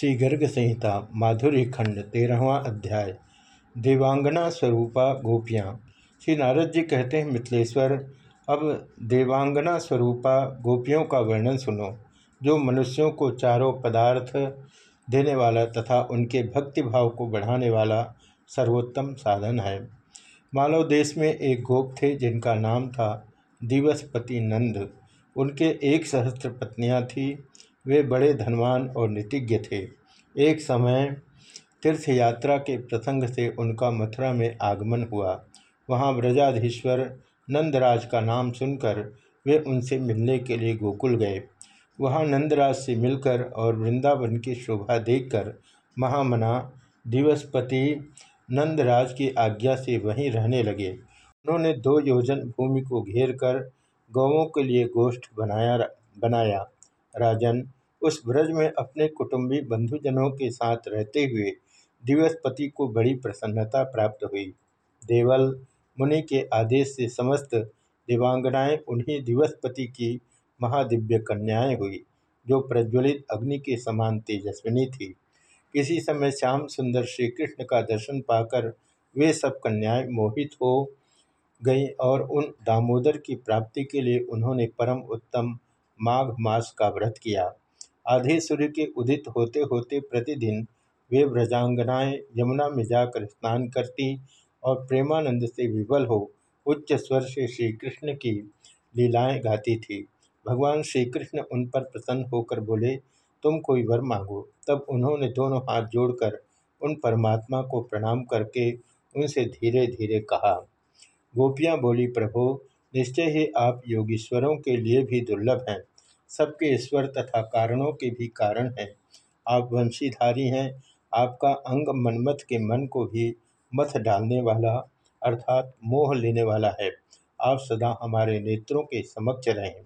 श्री गर्ग संहिता माधुर्य खंड, तेरहवा अध्याय, देवांगना स्वरूपा गोपियाँ। श्री नारद जी कहते हैं, मिथिलेश्वर, अब देवांगना स्वरूपा गोपियों का वर्णन सुनो, जो मनुष्यों को चारों पदार्थ देने वाला तथा उनके भक्ति भाव को बढ़ाने वाला सर्वोत्तम साधन है। मालव देश में एक गोप थे, जिनका नाम था दिवसपति नंद। उनके एक सहस्त्र पत्नियाँ थीं। वे बड़े धनवान और नीतिज्ञ थे। एक समय तीर्थ यात्रा के प्रसंग से उनका मथुरा में आगमन हुआ। वहाँ ब्रजाधीश्वर नंदराज का नाम सुनकर वे उनसे मिलने के लिए गोकुल गए। वहाँ नंदराज से मिलकर और वृंदावन की शोभा देखकर महामना दिवसपति नंदराज की आज्ञा से वहीं रहने लगे। उन्होंने दो योजन भूमि को घेर कर गौों के लिए गोष्ठ बनाया बनाया। राजन उस ब्रज में अपने कुटुंबी बंधुजनों के साथ रहते हुए दिवसपति को बड़ी प्रसन्नता प्राप्त हुई। देवल मुनि के आदेश से समस्त दिवांगनाएँ उन्हीं दिवसपति की महादिव्य कन्याएँ हुई, जो प्रज्वलित अग्नि के समान तेजस्विनी थी। किसी समय श्याम सुंदर श्री कृष्ण का दर्शन पाकर वे सब कन्याएँ मोहित हो गईं और उन दामोदर की प्राप्ति के लिए उन्होंने परम उत्तम माघ मास का व्रत किया। आधे सूर्य के उदित होते होते प्रतिदिन वे व्रजांगनाएँ यमुना में जाकर स्नान करती और प्रेमानंद से विवल हो उच्च स्वर से श्री कृष्ण की लीलाएँ गाती थी। भगवान श्री कृष्ण उन पर प्रसन्न होकर बोले, तुम कोई वर मांगो। तब उन्होंने दोनों हाथ जोड़कर उन परमात्मा को प्रणाम करके उनसे धीरे धीरे कहा, गोपियाँ बोली, प्रभो, निश्चय ही आप योगीश्वरों के लिए भी दुर्लभ हैं। सबके ईश्वर तथा कारणों के भी कारण हैं। आप वंशीधारी हैं, आपका अंग मनमथ के मन को भी मथ डालने वाला अर्थात मोह लेने वाला है। आप सदा हमारे नेत्रों के समक्ष रहें।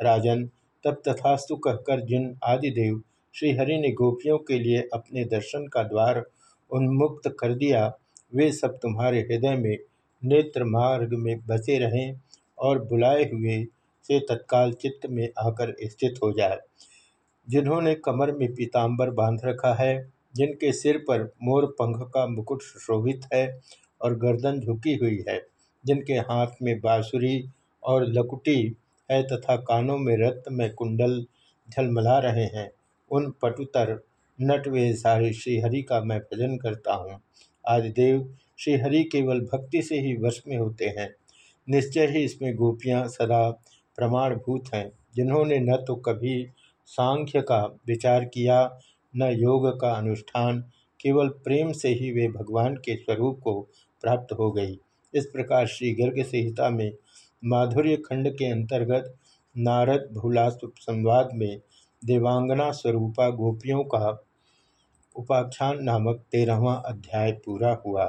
राजन, तब तथास्तु कहकर जिन आदिदेव श्रीहरि ने गोपियों के लिए अपने दर्शन का द्वार उन्मुक्त कर दिया, वे सब तुम्हारे हृदय में नेत्र मार्ग में बसे रहें और बुलाए हुए से तत्काल चित्त में आकर स्थित हो जाए। जिन्होंने कमर में पीताम्बर बाँध रखा है, जिनके सिर पर मोर पंख का मुकुट शोभित है और गर्दन झुकी हुई है, जिनके हाथ में बाँसुरी और लकुटी है तथा कानों में रत्न में कुंडल झलमला रहे हैं, उन पटुतर नटवेशारी श्रीहरि का मैं भजन करता हूँ। आदिदेव श्रीहरि केवल भक्ति से ही वश में होते हैं। निश्चय ही इसमें गोपियाँ सदा प्रमाणभूत हैं। जिन्होंने न तो कभी सांख्य का विचार किया, न योग का अनुष्ठान, केवल प्रेम से ही वे भगवान के स्वरूप को प्राप्त हो गई। इस प्रकार श्री गर्ग संहिता में माधुर्य खंड के अंतर्गत नारद भूलास्व संवाद में देवांगना स्वरूपा गोपियों का उपाख्यान नामक तेरहवा अध्याय पूरा हुआ।